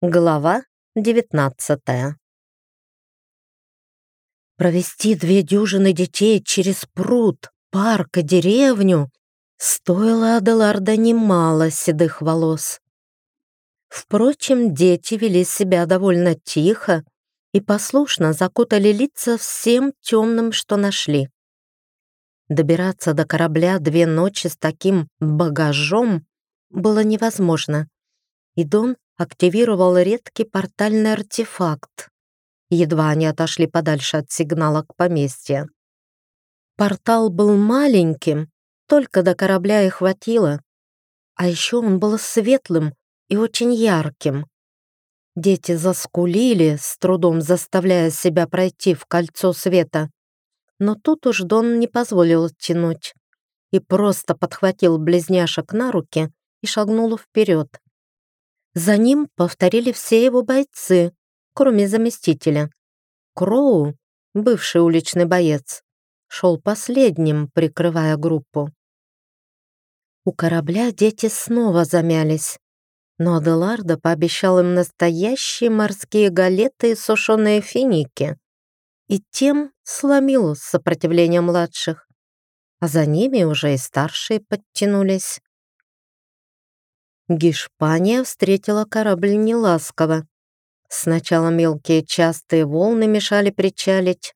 Глава 19 Провести две дюжины детей через пруд, парк и деревню стоило Аделарда немало седых волос. Впрочем, дети вели себя довольно тихо и послушно закутали лица всем темным, что нашли. Добираться до корабля две ночи с таким багажом было невозможно, и Дон активировал редкий портальный артефакт. Едва они отошли подальше от сигнала к поместью. Портал был маленьким, только до корабля и хватило. А еще он был светлым и очень ярким. Дети заскулили, с трудом заставляя себя пройти в кольцо света. Но тут уж Дон не позволил тянуть и просто подхватил близняшек на руки и шагнул вперед. За ним повторили все его бойцы, кроме заместителя. Кроу, бывший уличный боец, шел последним, прикрывая группу. У корабля дети снова замялись, но Аделардо пообещал им настоящие морские галеты и сушеные финики, и тем сломил сопротивление младших, а за ними уже и старшие подтянулись. Гешпания встретила корабль неласково. Сначала мелкие частые волны мешали причалить,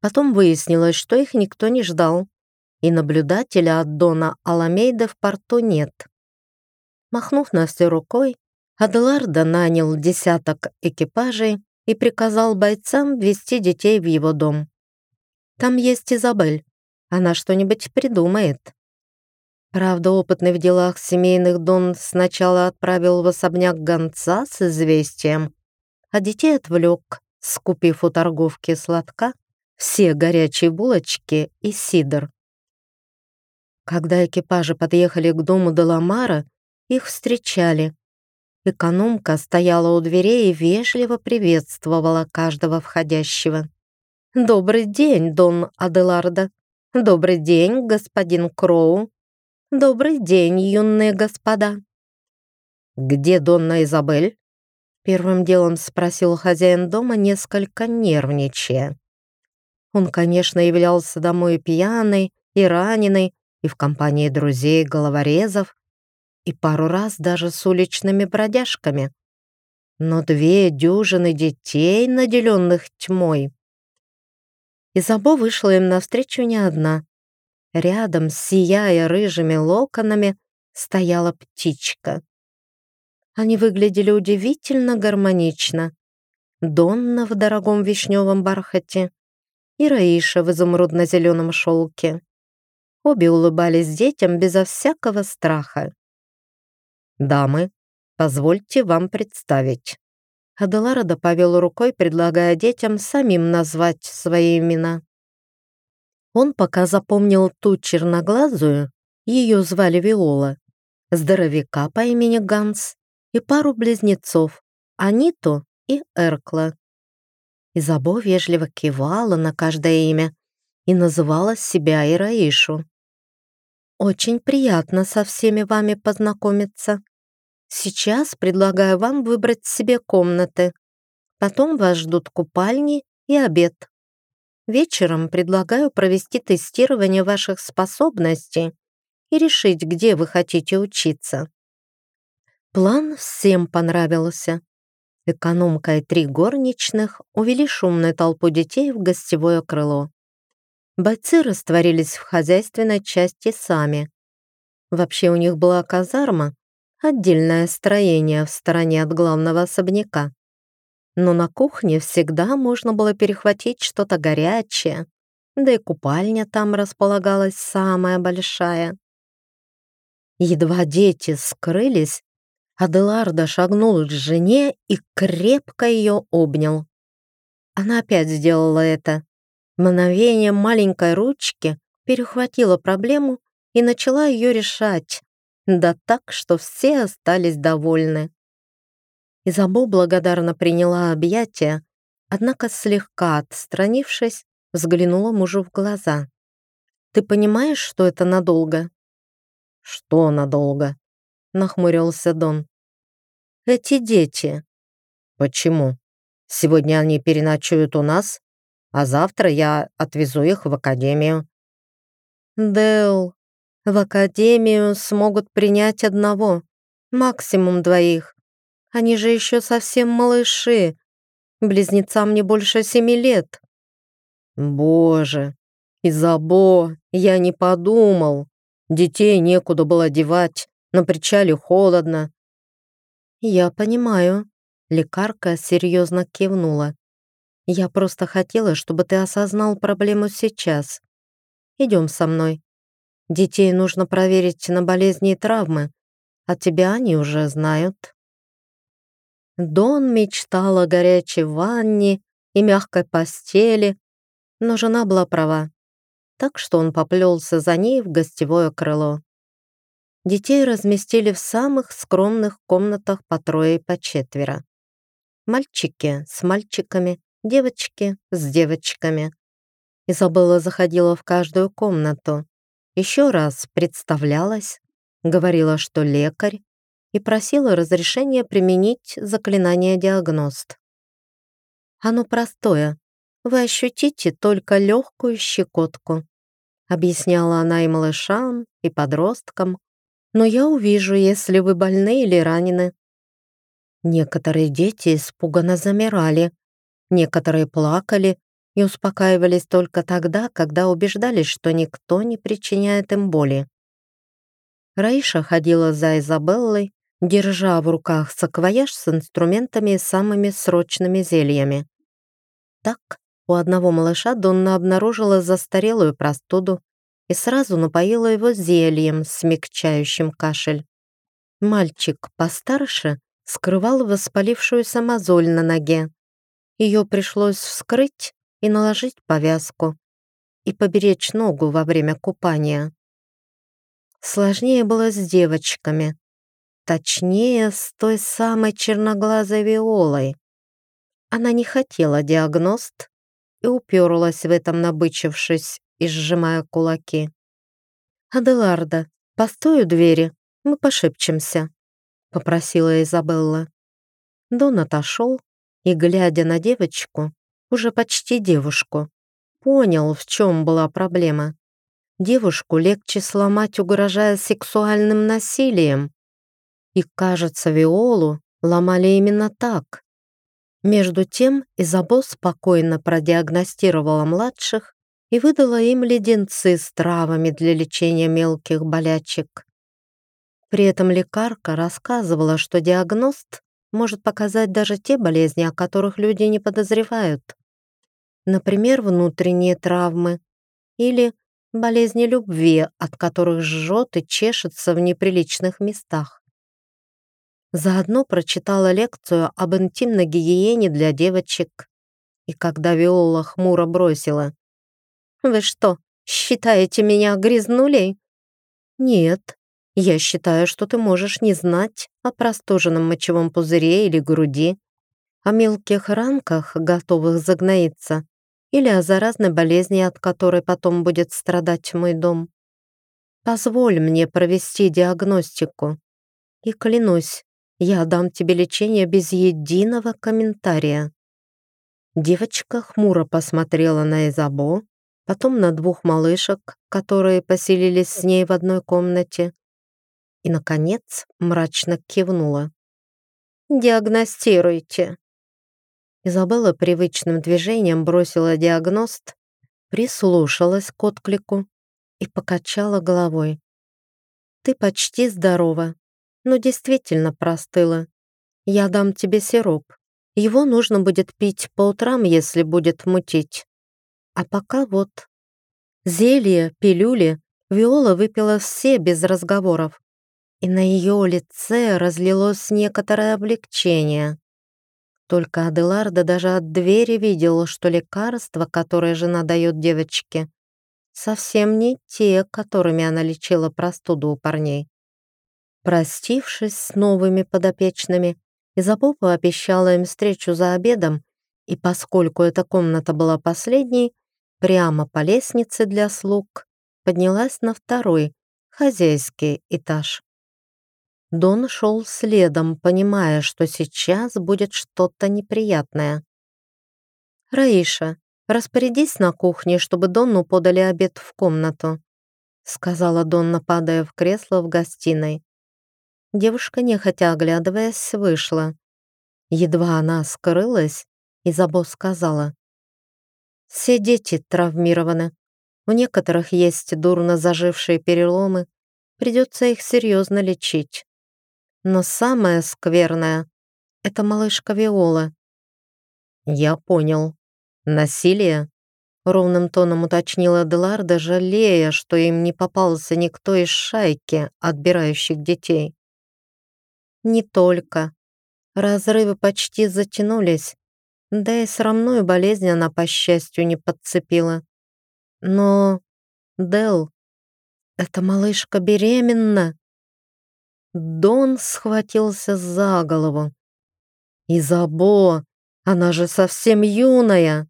потом выяснилось, что их никто не ждал, и наблюдателя от Дона Аламейда в порту нет. Махнув на все рукой, Аделардо нанял десяток экипажей и приказал бойцам вести детей в его дом. «Там есть Изабель, она что-нибудь придумает». Правда, опытный в делах семейных Дон сначала отправил в особняк гонца с известием, а детей отвлек, скупив у торговки сладка все горячие булочки и сидр. Когда экипажи подъехали к дому Деламара, их встречали. Экономка стояла у дверей и вежливо приветствовала каждого входящего. «Добрый день, Дон Аделардо! Добрый день, господин Кроу! «Добрый день, юные господа!» «Где Донна Изабель?» Первым делом спросил хозяин дома, несколько нервничая. Он, конечно, являлся домой пьяный и раненый, и в компании друзей головорезов, и пару раз даже с уличными бродяжками. Но две дюжины детей, наделенных тьмой. Изабо вышла им навстречу не одна. Рядом, сияя рыжими локонами, стояла птичка. Они выглядели удивительно гармонично. Донна в дорогом вишневом бархате и Раиша в изумрудно-зеленом шелке. Обе улыбались детям безо всякого страха. «Дамы, позвольте вам представить». Аделарода повел рукой, предлагая детям самим назвать свои имена. Он пока запомнил ту черноглазую, ее звали Виола, здоровяка по имени Ганс и пару близнецов, Аниту и Эркла. Изабо вежливо кивала на каждое имя и называла себя Ираишу. «Очень приятно со всеми вами познакомиться. Сейчас предлагаю вам выбрать себе комнаты. Потом вас ждут купальни и обед. Вечером предлагаю провести тестирование ваших способностей и решить, где вы хотите учиться. План всем понравился. Экономка и три горничных увели шумную толпу детей в гостевое крыло. Бойцы растворились в хозяйственной части сами. Вообще у них была казарма, отдельное строение в стороне от главного особняка но на кухне всегда можно было перехватить что-то горячее, да и купальня там располагалась самая большая. Едва дети скрылись, Аделарда шагнул к жене и крепко ее обнял. Она опять сделала это. Мгновение маленькой ручки перехватила проблему и начала ее решать, да так, что все остались довольны. Изабо благодарно приняла объятия, однако слегка отстранившись, взглянула мужу в глаза. «Ты понимаешь, что это надолго?» «Что надолго?» — нахмурился Дон. «Эти дети. Почему? Сегодня они переночуют у нас, а завтра я отвезу их в академию. Дэл, в академию смогут принять одного, максимум двоих. Они же еще совсем малыши. Близнецам не больше семи лет. Боже, Изабо, я не подумал. Детей некуда было девать, на причале холодно. Я понимаю. Лекарка серьезно кивнула. Я просто хотела, чтобы ты осознал проблему сейчас. Идем со мной. Детей нужно проверить на болезни и травмы, а тебя они уже знают. Дон мечтал о горячей ванне и мягкой постели, но жена была права, так что он поплелся за ней в гостевое крыло. Детей разместили в самых скромных комнатах по трое и по четверо. Мальчики с мальчиками, девочки с девочками. Изабелла заходила в каждую комнату, еще раз представлялась, говорила, что лекарь, и просила разрешения применить заклинание «Диагност». Оно простое, вы ощутите только легкую щекотку, объясняла она и малышам, и подросткам, но я увижу, если вы больны или ранены. Некоторые дети испуганно замирали, некоторые плакали и успокаивались только тогда, когда убеждались, что никто не причиняет им боли. Раиша ходила за Изабеллой, держа в руках саквояж с инструментами и самыми срочными зельями. Так, у одного малыша Донна обнаружила застарелую простуду и сразу напоила его зельем, смягчающим кашель. Мальчик постарше скрывал воспалившуюся мозоль на ноге. Ее пришлось вскрыть и наложить повязку и поберечь ногу во время купания. Сложнее было с девочками. Точнее, с той самой черноглазой Виолой. Она не хотела диагност и уперлась в этом, набычившись и сжимая кулаки. «Аделарда, постой у двери, мы пошепчемся», — попросила Изабелла. Дон отошел и, глядя на девочку, уже почти девушку, понял, в чем была проблема. Девушку легче сломать, угрожая сексуальным насилием. И, кажется, Виолу ломали именно так. Между тем Изабо спокойно продиагностировала младших и выдала им леденцы с травами для лечения мелких болячек. При этом лекарка рассказывала, что диагност может показать даже те болезни, о которых люди не подозревают. Например, внутренние травмы или болезни любви, от которых жжет и чешется в неприличных местах. Заодно прочитала лекцию об интимной гигиене для девочек. И когда Виола хмуро бросила. «Вы что, считаете меня грязнулей?» «Нет, я считаю, что ты можешь не знать о простуженном мочевом пузыре или груди, о мелких ранках, готовых загноиться, или о заразной болезни, от которой потом будет страдать мой дом. Позволь мне провести диагностику. И клянусь, я дам тебе лечение без единого комментария». Девочка хмуро посмотрела на Изабо, потом на двух малышек, которые поселились с ней в одной комнате, и, наконец, мрачно кивнула. «Диагностируйте». Изабелла привычным движением бросила диагност, прислушалась к отклику и покачала головой. «Ты почти здорова, но действительно простыла. Я дам тебе сироп. Его нужно будет пить по утрам, если будет мутить. А пока вот. Зелье, пилюли Виола выпила все без разговоров, и на ее лице разлилось некоторое облегчение. Только Аделарда даже от двери видела, что лекарства, которые жена дает девочке, совсем не те, которыми она лечила простуду у парней. Простившись с новыми подопечными, Изапопа обещала им встречу за обедом, и поскольку эта комната была последней, прямо по лестнице для слуг поднялась на второй, хозяйский этаж. Дон шел следом, понимая, что сейчас будет что-то неприятное. «Раиша, распорядись на кухне, чтобы Донну подали обед в комнату», сказала Донна, падая в кресло в гостиной. Девушка, нехотя оглядываясь, вышла. Едва она скрылась, Изабо сказала. «Все дети травмированы. У некоторых есть дурно зажившие переломы. Придется их серьезно лечить. Но самое скверное — это малышка Виола. Я понял. Насилие? Ровным тоном уточнила Деларда, жалея, что им не попался никто из шайки, отбирающих детей. Не только. Разрывы почти затянулись, да и срамную болезнь она, по счастью, не подцепила. Но, Дел, эта малышка беременна. Дон схватился за голову. «Изабо, она же совсем юная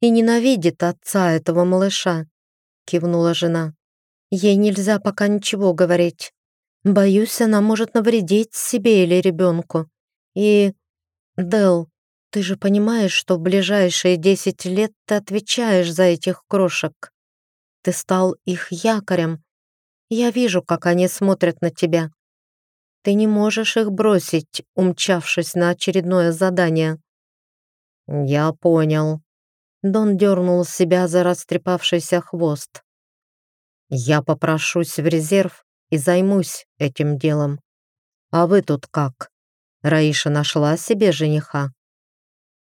и ненавидит отца этого малыша», кивнула жена. «Ей нельзя пока ничего говорить. Боюсь, она может навредить себе или ребенку. И, Дел, ты же понимаешь, что в ближайшие десять лет ты отвечаешь за этих крошек. Ты стал их якорем. Я вижу, как они смотрят на тебя. Ты не можешь их бросить, умчавшись на очередное задание». «Я понял». Дон дернул себя за растрепавшийся хвост. «Я попрошусь в резерв и займусь этим делом. А вы тут как? Раиша нашла себе жениха?»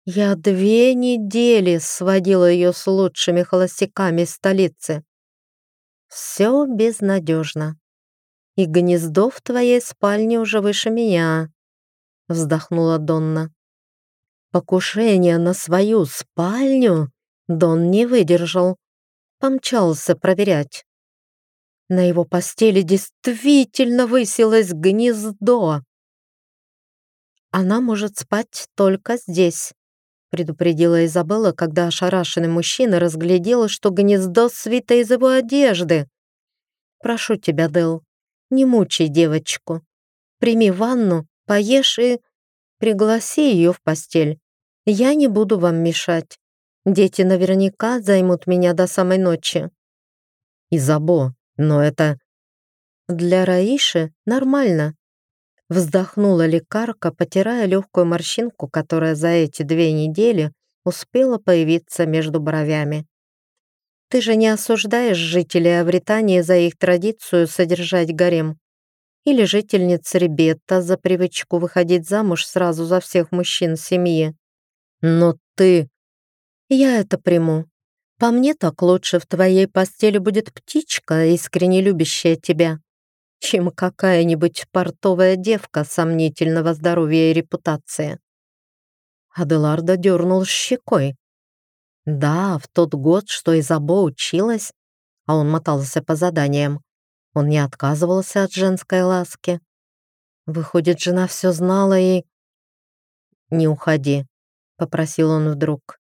Я две недели сводила ее с лучшими холостяками столицы. Все безнадежно и гнездо в твоей спальне уже выше меня», — вздохнула Донна. Покушение на свою спальню Дон не выдержал, помчался проверять. На его постели действительно высилось гнездо. «Она может спать только здесь», — предупредила Изабелла, когда ошарашенный мужчина разглядел, что гнездо свито из его одежды. «Прошу тебя, Дел, не мучай девочку. Прими ванну, поешь и пригласи ее в постель. Я не буду вам мешать. Дети наверняка займут меня до самой ночи. Изабо, но это... Для Раиши нормально. Вздохнула лекарка, потирая легкую морщинку, которая за эти две недели успела появиться между бровями. Ты же не осуждаешь жителей Авритании за их традицию содержать гарем? Или жительниц Ребетта за привычку выходить замуж сразу за всех мужчин семьи? Но ты... Я это приму. По мне так лучше в твоей постели будет птичка, искренне любящая тебя, чем какая-нибудь портовая девка сомнительного здоровья и репутации. Аделарда дернул щекой, да, в тот год, что Изабо училась, а он мотался по заданиям, он не отказывался от женской ласки. Выходит, жена все знала и... «Не уходи», — попросил он вдруг.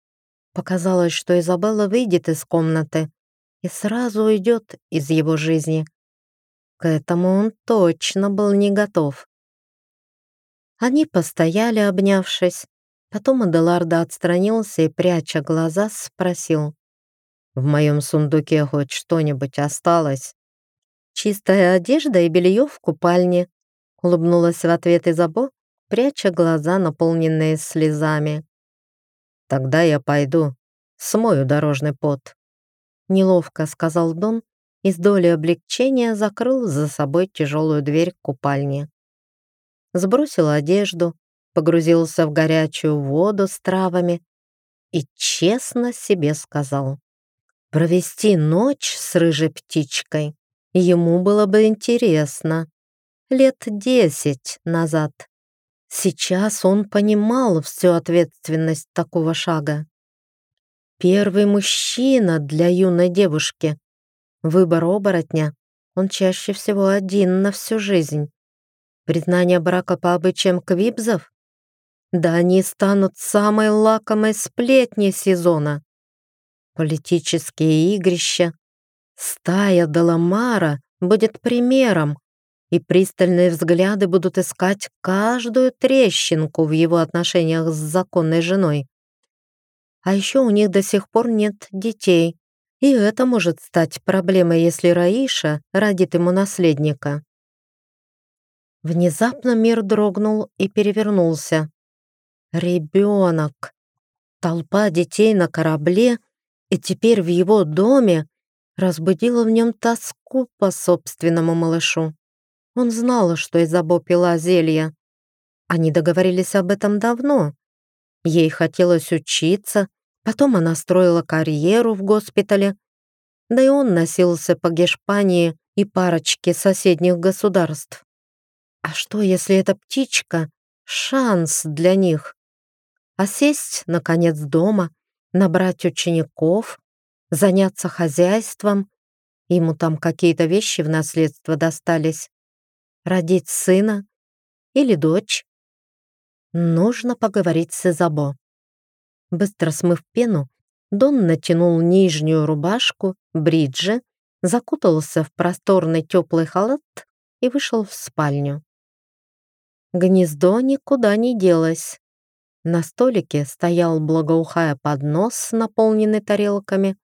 Показалось, что Изабелла выйдет из комнаты и сразу уйдет из его жизни. К этому он точно был не готов. Они постояли, обнявшись, Потом Аделарда отстранился и, пряча глаза, спросил. «В моем сундуке хоть что-нибудь осталось?» «Чистая одежда и белье в купальне», — улыбнулась в ответ Изабо, пряча глаза, наполненные слезами. «Тогда я пойду, смою дорожный пот», — неловко сказал Дон и с долей облегчения закрыл за собой тяжелую дверь купальни. Сбросил одежду, погрузился в горячую воду с травами и честно себе сказал, провести ночь с рыжей птичкой ему было бы интересно. Лет десять назад. Сейчас он понимал всю ответственность такого шага. Первый мужчина для юной девушки. Выбор оборотня. Он чаще всего один на всю жизнь. Признание брака по обычаям квибзов? Да они станут самой лакомой сплетней сезона. Политические игрища. Стая Деламара будет примером, и пристальные взгляды будут искать каждую трещинку в его отношениях с законной женой. А еще у них до сих пор нет детей, и это может стать проблемой, если Раиша родит ему наследника. Внезапно мир дрогнул и перевернулся. Ребенок. Толпа детей на корабле, и теперь в его доме разбудила в нем тоску по собственному малышу. Он знал, что Изабо пила зелье. Они договорились об этом давно. Ей хотелось учиться, потом она строила карьеру в госпитале, да и он носился по Гешпании и парочке соседних государств. А что, если эта птичка — шанс для них? А сесть, наконец, дома, набрать учеников, заняться хозяйством, ему там какие-то вещи в наследство достались, родить сына или дочь. Нужно поговорить с Изабо. Быстро смыв пену, Дон натянул нижнюю рубашку, бриджи, закутался в просторный теплый халат и вышел в спальню. Гнездо никуда не делось. На столике стоял благоухая поднос, наполненный тарелками.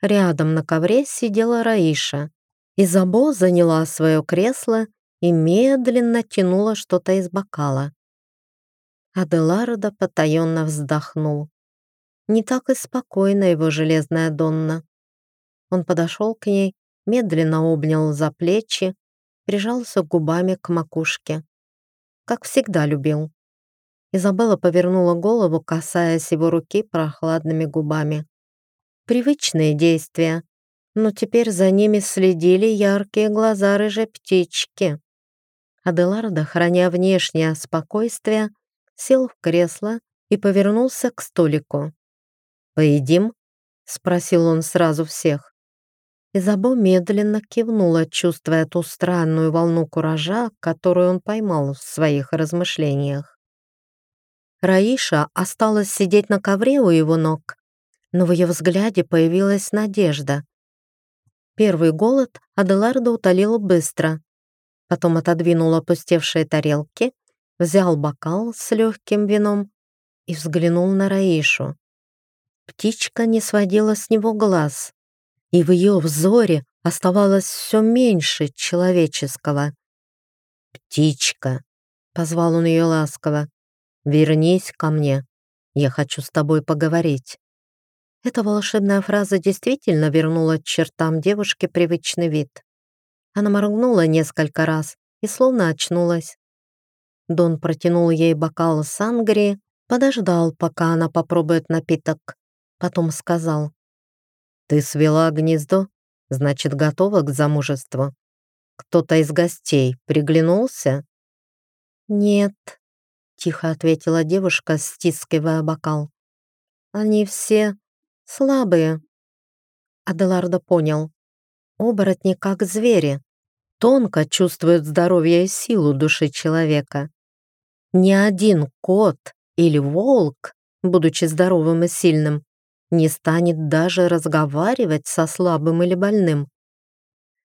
Рядом на ковре сидела Раиша. Изабо заняла свое кресло и медленно тянула что-то из бокала. Аделардо потаенно вздохнул. Не так и спокойно его железная Донна. Он подошел к ней, медленно обнял за плечи, прижался губами к макушке как всегда любил. Изабелла повернула голову, касаясь его руки прохладными губами. Привычные действия, но теперь за ними следили яркие глаза рыжей птички. Аделарда, храня внешнее спокойствие, сел в кресло и повернулся к столику. «Поедим?» — спросил он сразу всех. Изабо медленно кивнула, чувствуя ту странную волну куража, которую он поймал в своих размышлениях. Раиша осталась сидеть на ковре у его ног, но в ее взгляде появилась надежда. Первый голод Аделарда утолила быстро, потом отодвинул опустевшие тарелки, взял бокал с легким вином и взглянул на Раишу. Птичка не сводила с него глаз и в ее взоре оставалось все меньше человеческого. «Птичка!» — позвал он ее ласково. «Вернись ко мне, я хочу с тобой поговорить». Эта волшебная фраза действительно вернула чертам девушки привычный вид. Она моргнула несколько раз и словно очнулась. Дон протянул ей бокал сангрии, подождал, пока она попробует напиток. Потом сказал, «Ты свела гнездо? Значит, готова к замужеству? Кто-то из гостей приглянулся?» «Нет», — тихо ответила девушка, стискивая бокал. «Они все слабые». Аделардо понял. Оборотни как звери, тонко чувствуют здоровье и силу души человека. Ни один кот или волк, будучи здоровым и сильным, не станет даже разговаривать со слабым или больным.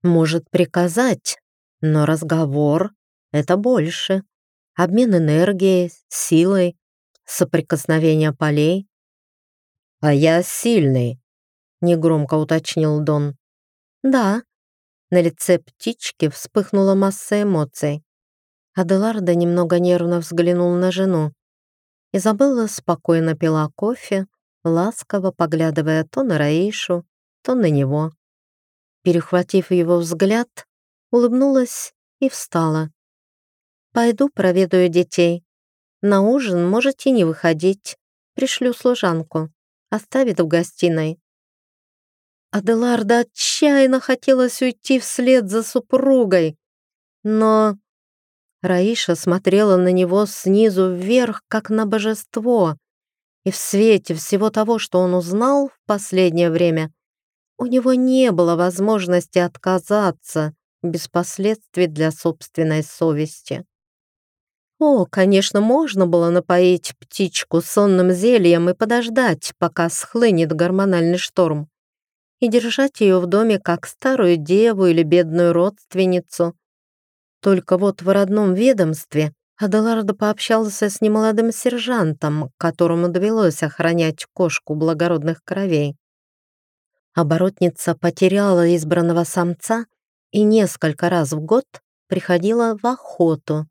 Может приказать, но разговор — это больше. Обмен энергией, силой, соприкосновение полей. «А я сильный», — негромко уточнил Дон. «Да». На лице птички вспыхнула масса эмоций. Аделарда немного нервно взглянул на жену. Изабелла спокойно пила кофе, ласково поглядывая то на Раишу, то на него. Перехватив его взгляд, улыбнулась и встала. «Пойду проведаю детей. На ужин можете не выходить. Пришлю служанку. Оставит в гостиной». Аделарда отчаянно хотелось уйти вслед за супругой, но Раиша смотрела на него снизу вверх, как на божество, и в свете всего того, что он узнал в последнее время, у него не было возможности отказаться без последствий для собственной совести. О, конечно, можно было напоить птичку сонным зельем и подождать, пока схлынет гормональный шторм, и держать ее в доме как старую деву или бедную родственницу. Только вот в родном ведомстве Аделардо пообщался с немолодым сержантом, которому довелось охранять кошку благородных кровей. Оборотница потеряла избранного самца и несколько раз в год приходила в охоту.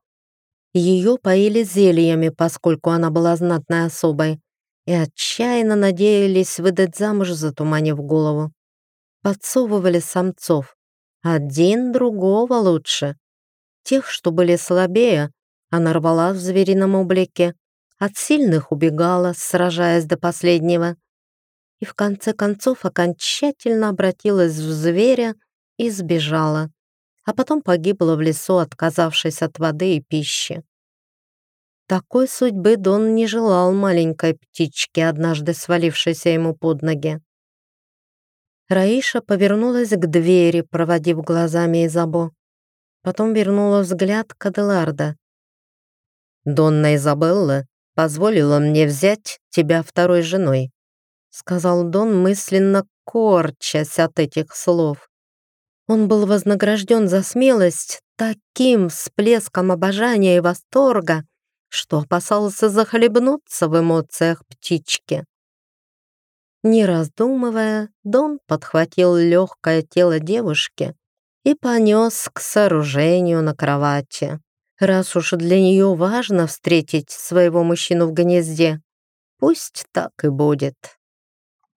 Ее поили зельями, поскольку она была знатной особой, и отчаянно надеялись выдать замуж, затуманив голову. Подсовывали самцов. Один другого лучше. Тех, что были слабее, она рвала в зверином облике, от сильных убегала, сражаясь до последнего. И в конце концов окончательно обратилась в зверя и сбежала, а потом погибла в лесу, отказавшись от воды и пищи. Такой судьбы Дон не желал маленькой птичке, однажды свалившейся ему под ноги. Раиша повернулась к двери, проводив глазами Изабо. Потом вернула взгляд к Аделарда. «Донна Изабелла позволила мне взять тебя второй женой», сказал Дон, мысленно корчась от этих слов. Он был вознагражден за смелость таким всплеском обожания и восторга, что опасался захлебнуться в эмоциях птички. Не раздумывая, Дон подхватил легкое тело девушки и понес к сооружению на кровати. Раз уж для нее важно встретить своего мужчину в гнезде, пусть так и будет.